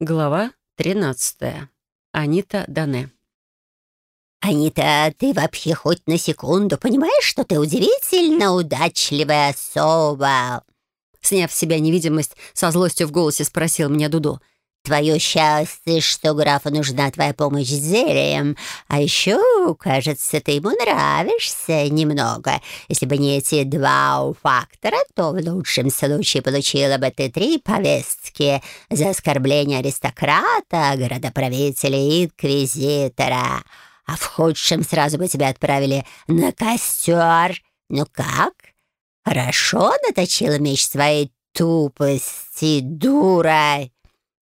Глава 13. Анита Дане. «Анита, ты вообще хоть на секунду понимаешь, что ты удивительно удачливая особа?» Сняв с себя невидимость, со злостью в голосе спросил меня Дуду. Твое счастье, что графу нужна твоя помощь с зельем. А еще, кажется, ты ему нравишься немного. Если бы не эти два фактора, то в лучшем случае получила бы ты три повестки за оскорбление аристократа, городоправителя и инквизитора. А в худшем сразу бы тебя отправили на костер. Ну как? Хорошо наточила меч своей тупости, дура!»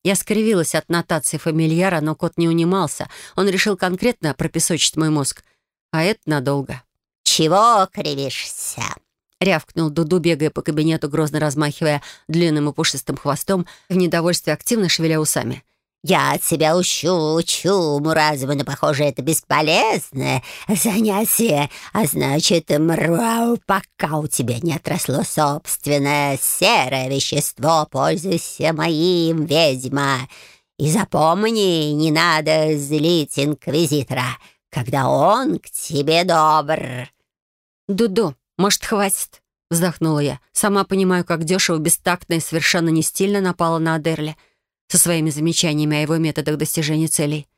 Я скривилась от нотации фамильяра, но кот не унимался. Он решил конкретно пропесочить мой мозг. А это надолго. «Чего кривишься?» — рявкнул Дуду, бегая по кабинету, грозно размахивая длинным и пушистым хвостом, в недовольстве активно шевеля усами. «Я тебя учу, учу, Муразова, но, похоже, это бесполезное занятие. А значит, мрау, пока у тебя не отросло собственное серое вещество, пользуйся моим, ведьма. И запомни, не надо злить инквизитора, когда он к тебе добр». «Дуду, может, хватит?» — вздохнула я. «Сама понимаю, как дешево, бестактно и совершенно не стильно напала на Адерли» со своими замечаниями о его методах достижения целей.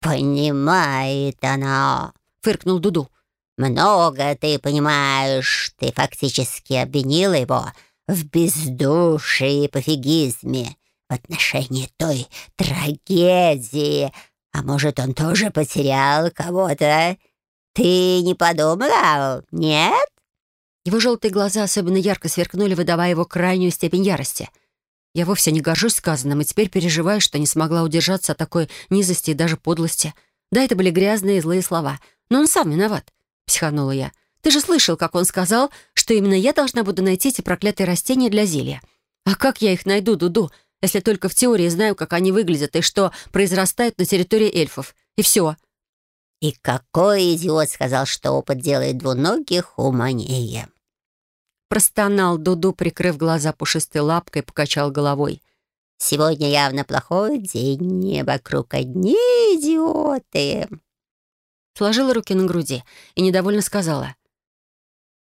«Понимает она», — фыркнул Дуду. «Много ты понимаешь. Ты фактически обвинила его в бездушии и пофигизме в отношении той трагедии. А может, он тоже потерял кого-то? Ты не подумала, нет?» Его желтые глаза особенно ярко сверкнули, выдавая его крайнюю степень ярости — я вовсе не горжусь сказанным и теперь переживаю, что не смогла удержаться от такой низости и даже подлости. Да, это были грязные и злые слова, но он сам виноват, — психанула я. Ты же слышал, как он сказал, что именно я должна буду найти эти проклятые растения для зелья. А как я их найду, Дуду, если только в теории знаю, как они выглядят и что произрастают на территории эльфов? И все. И какой идиот сказал, что опыт делает двуногих умнее? Простонал Дуду, прикрыв глаза пушистой лапкой, покачал головой. «Сегодня явно плохой день, вокруг одни идиоты». Сложила руки на груди и недовольно сказала.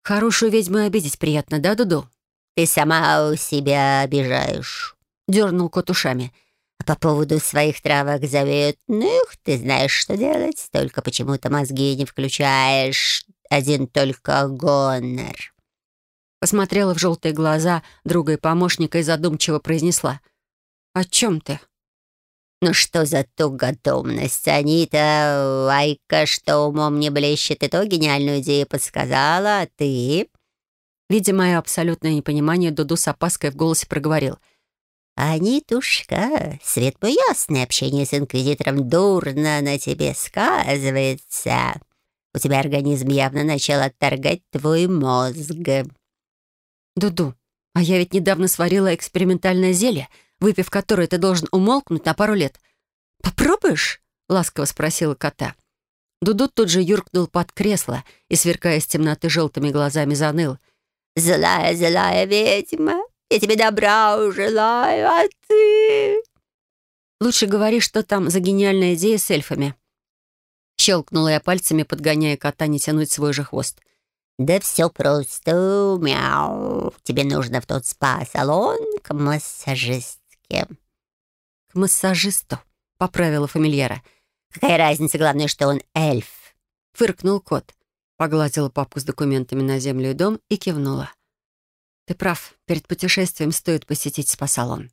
«Хорошую ведьму обидеть приятно, да, Дуду?» «Ты сама у себя обижаешь», — дернул кот ушами. «А по поводу своих травок заветных ты знаешь, что делать, только почему-то мозги не включаешь. Один только гонор». Посмотрела в желтые глаза друга и помощника и задумчиво произнесла. «О чем ты?» «Ну что за ту готовность, Анита? Айка, что умом не блещет, и то гениальную идею подсказала, а ты...» Видя мое абсолютное непонимание, Дуду с опаской в голосе проговорил. «Анитушка, свет мой ясный, общение с инквизитором дурно на тебе сказывается. У тебя организм явно начал отторгать твой мозг». «Дуду, а я ведь недавно сварила экспериментальное зелье, выпив которое ты должен умолкнуть на пару лет. Попробуешь?» — ласково спросила кота. Дуду тут же юркнул под кресло и, сверкая с темноты желтыми глазами, заныл. «Злая, злая ведьма, я тебе добра желаю, а ты...» «Лучше говори, что там за гениальная идея с эльфами». Щелкнула я пальцами, подгоняя кота не тянуть свой же хвост. «Да все просто, мяу. Тебе нужно в тот спа-салон к массажистке». «К массажисту», — поправила фамильяра. «Какая разница, главное, что он эльф?» — фыркнул кот. Погладила папку с документами на землю и дом и кивнула. «Ты прав, перед путешествием стоит посетить спа-салон».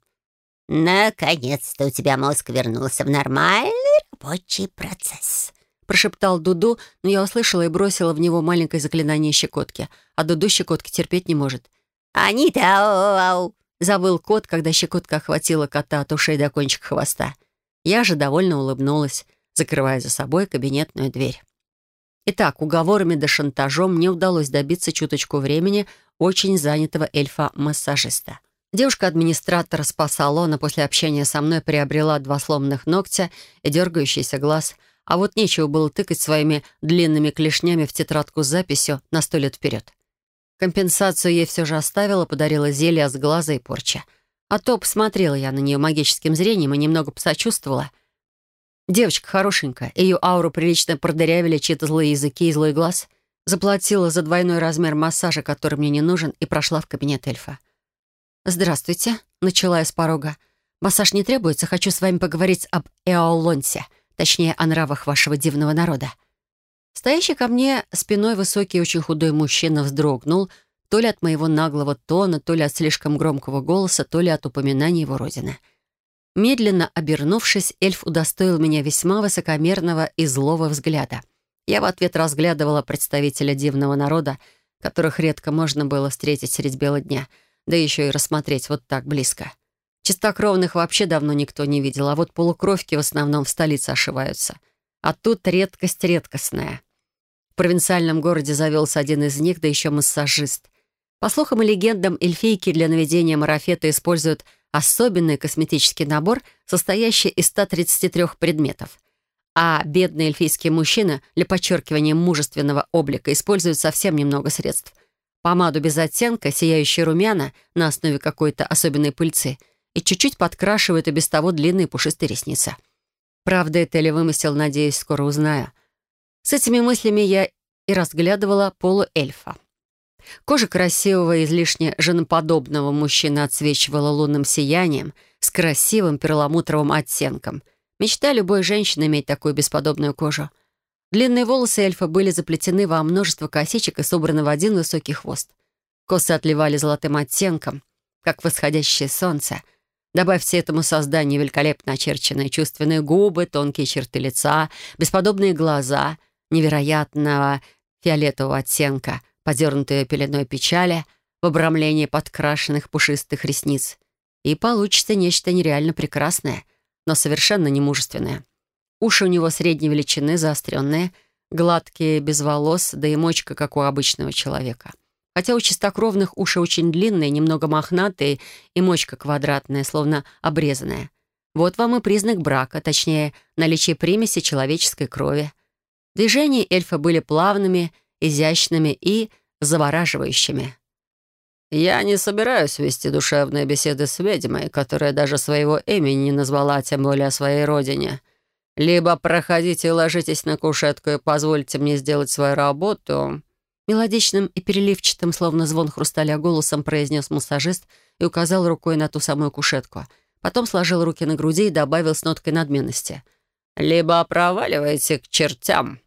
«Наконец-то у тебя мозг вернулся в нормальный рабочий процесс», прошептал Дуду, но я услышала и бросила в него маленькое заклинание щекотки. А Дуду щекотки терпеть не может. «Анита, ау-ау!» — завыл кот, когда щекотка охватила кота от ушей до кончика хвоста. Я же довольно улыбнулась, закрывая за собой кабинетную дверь. Итак, уговорами да шантажом мне удалось добиться чуточку времени очень занятого эльфа-массажиста. Девушка-администратор спа-салона после общения со мной приобрела два сломанных ногтя и дергающийся глаз — а вот нечего было тыкать своими длинными клешнями в тетрадку с записью на сто лет вперед. Компенсацию ей все же оставила, подарила зелье с глаза и порча. А то посмотрела я на нее магическим зрением и немного посочувствовала. Девочка хорошенькая, ее ауру прилично продырявили чьи-то злые языки и злой глаз. Заплатила за двойной размер массажа, который мне не нужен, и прошла в кабинет эльфа. «Здравствуйте», — начала я с порога. «Массаж не требуется, хочу с вами поговорить об Эолонсе, точнее, о нравах вашего дивного народа». Стоящий ко мне спиной высокий, очень худой мужчина вздрогнул, то ли от моего наглого тона, то ли от слишком громкого голоса, то ли от упоминания его родины. Медленно обернувшись, эльф удостоил меня весьма высокомерного и злого взгляда. Я в ответ разглядывала представителя дивного народа, которых редко можно было встретить средь бела дня, да еще и рассмотреть вот так близко. Чистокровных вообще давно никто не видел, а вот полукровки в основном в столице ошиваются. А тут редкость редкостная. В провинциальном городе завелся один из них, да еще массажист. По слухам и легендам, эльфийки для наведения марафета используют особенный косметический набор, состоящий из 133 предметов. А бедные эльфийские мужчины для подчеркивания мужественного облика используют совсем немного средств. Помаду без оттенка, сияющие румяна на основе какой-то особенной пыльцы и чуть-чуть подкрашивают и без того длинные пушистые ресницы. Правда это или вымысел, надеюсь, скоро узнаю. С этими мыслями я и разглядывала полуэльфа. Кожа красивого, излишне женоподобного мужчины отсвечивала лунным сиянием с красивым перламутровым оттенком. Мечта любой женщины иметь такую бесподобную кожу. Длинные волосы эльфа были заплетены во множество косичек и собраны в один высокий хвост. Косы отливали золотым оттенком, как восходящее солнце. Добавьте этому созданию великолепно очерченные чувственные губы, тонкие черты лица, бесподобные глаза, невероятного фиолетового оттенка, подернутые пеленой печали, в обрамлении подкрашенных пушистых ресниц. И получится нечто нереально прекрасное, но совершенно не мужественное. Уши у него средней величины, заостренные, гладкие, без волос, да и мочка, как у обычного человека. Хотя у чистокровных уши очень длинные, немного мохнатые и мочка квадратная, словно обрезанная. Вот вам и признак брака, точнее, наличие примеси человеческой крови. Движения эльфа были плавными, изящными и завораживающими. «Я не собираюсь вести душевные беседы с ведьмой, которая даже своего имени не назвала, тем более о своей родине. Либо проходите и ложитесь на кушетку и позвольте мне сделать свою работу». Мелодичным и переливчатым, словно звон хрусталя голосом, произнес массажист и указал рукой на ту самую кушетку. Потом сложил руки на груди и добавил с ноткой надменности. «Либо проваливайте к чертям».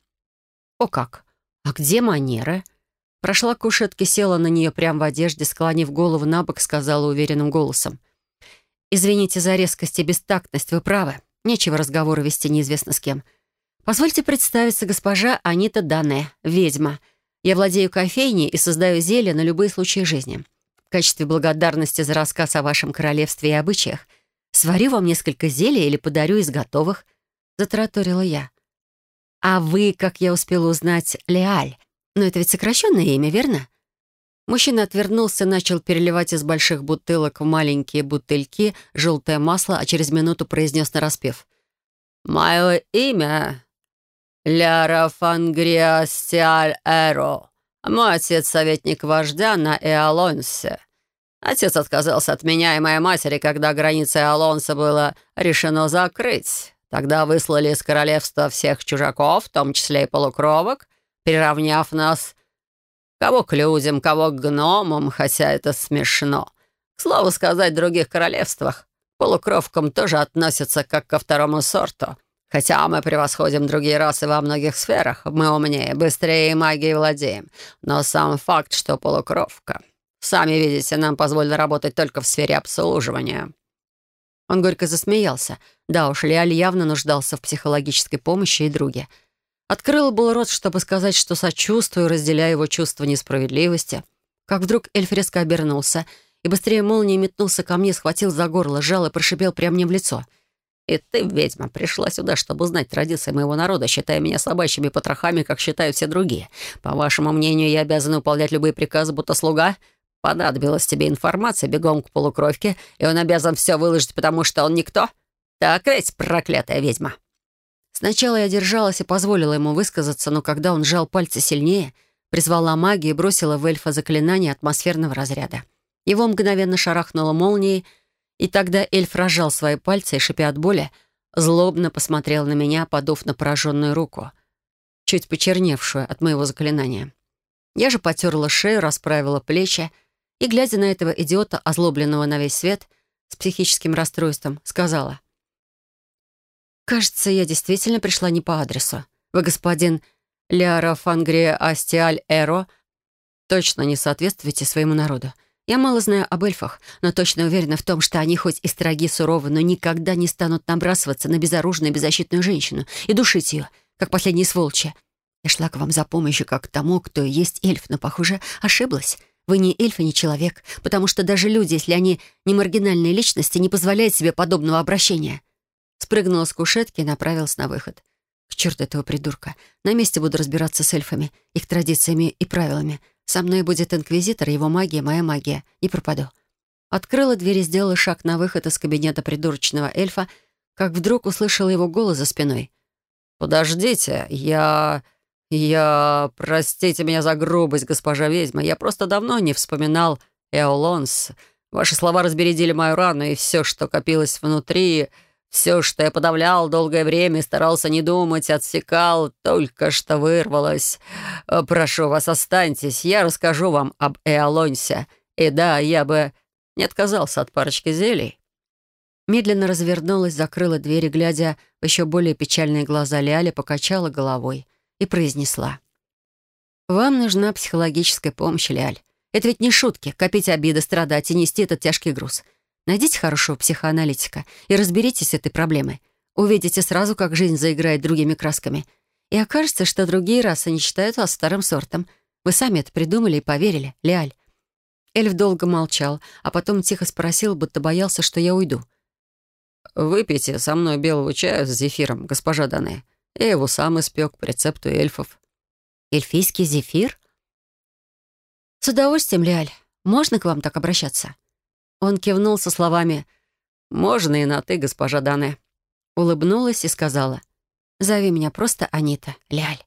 «О как! А где манеры?» Прошла к кушетке, села на нее прямо в одежде, склонив голову на бок, сказала уверенным голосом. «Извините за резкость и бестактность, вы правы. Нечего разговоры вести неизвестно с кем. Позвольте представиться, госпожа Анита Дане, ведьма. Я владею кофейней и создаю зелья на любые случаи жизни. В качестве благодарности за рассказ о вашем королевстве и обычаях сварю вам несколько зелий или подарю из готовых», — затараторила я. «А вы, как я успела узнать, Леаль, но это ведь сокращенное имя, верно?» Мужчина отвернулся, начал переливать из больших бутылок в маленькие бутыльки желтое масло, а через минуту произнес нараспев. «Мое имя Ляра Фангриастиаль Эро. Мой отец — советник вождя на Эолонсе. Отец отказался от меня и моей матери, когда границы Эолонса было решено закрыть. Тогда выслали из королевства всех чужаков, в том числе и полукровок, приравняв нас кого к людям, кого к гномам, хотя это смешно. К слову сказать, в других королевствах полукровкам тоже относятся как ко второму сорту. Хотя мы превосходим другие расы во многих сферах, мы умнее, быстрее и магией владеем. Но сам факт, что полукровка... Сами видите, нам позволено работать только в сфере обслуживания». Он горько засмеялся. Да уж, Лиаль явно нуждался в психологической помощи и друге. Открыл был рот, чтобы сказать, что сочувствую, разделяя его чувство несправедливости. Как вдруг эльф резко обернулся и быстрее молнии метнулся ко мне, схватил за горло, сжал и прошипел прямо мне в лицо. «И ты, ведьма, пришла сюда, чтобы узнать традиции моего народа, считая меня собачьими потрохами, как считают все другие. По вашему мнению, я обязан выполнять любые приказы, будто слуга? Понадобилась тебе информация, бегом к полукровке, и он обязан все выложить, потому что он никто? Так ведь, проклятая ведьма!» Сначала я держалась и позволила ему высказаться, но когда он сжал пальцы сильнее, призвала магию и бросила в эльфа заклинание атмосферного разряда. Его мгновенно шарахнуло молнией, И тогда эльф разжал свои пальцы и, шипя от боли, злобно посмотрел на меня, подув на пораженную руку, чуть почерневшую от моего заклинания. Я же потерла шею, расправила плечи и, глядя на этого идиота, озлобленного на весь свет, с психическим расстройством, сказала. «Кажется, я действительно пришла не по адресу. Вы, господин Ляра Фангрия Астиаль Эро, точно не соответствуете своему народу. Я мало знаю об эльфах, но точно уверена в том, что они хоть и строги, суровы, но никогда не станут набрасываться на безоружную и беззащитную женщину и душить ее, как последние сволочи. Я шла к вам за помощью как к тому, кто есть эльф, но, похоже, ошиблась. Вы не эльф и не человек, потому что даже люди, если они не маргинальные личности, не позволяют себе подобного обращения. Спрыгнула с кушетки и направилась на выход. К черту этого придурка. На месте буду разбираться с эльфами, их традициями и правилами. Со мной будет инквизитор, его магия, моя магия. Не пропаду. Открыла дверь и сделала шаг на выход из кабинета придурочного эльфа, как вдруг услышала его голос за спиной. «Подождите, я...» «Я... Простите меня за грубость, госпожа ведьма. Я просто давно не вспоминал Эолонс. Ваши слова разбередили мою рану, и все, что копилось внутри, все, что я подавлял долгое время, старался не думать, отсекал, только что вырвалось. Прошу вас, останьтесь, я расскажу вам об Эолонсе. И да, я бы не отказался от парочки зелий». Медленно развернулась, закрыла дверь глядя в еще более печальные глаза Ляли, покачала головой и произнесла. «Вам нужна психологическая помощь, Ляль. Это ведь не шутки — копить обиды, страдать и нести этот тяжкий груз. Найдите хорошего психоаналитика и разберитесь с этой проблемой. Увидите сразу, как жизнь заиграет другими красками. И окажется, что другие расы не считают вас старым сортом. Вы сами это придумали и поверили, Ляль». Эльф долго молчал, а потом тихо спросил, будто боялся, что я уйду. «Выпейте со мной белого чая с зефиром, госпожа Дане. Я его сам испек по рецепту эльфов. Эльфийский зефир? С удовольствием, Лиаль. Можно к вам так обращаться? Он кивнул со словами «Можно и на «ты», госпожа Дане». Улыбнулась и сказала «Зови меня просто Анита, Лиаль».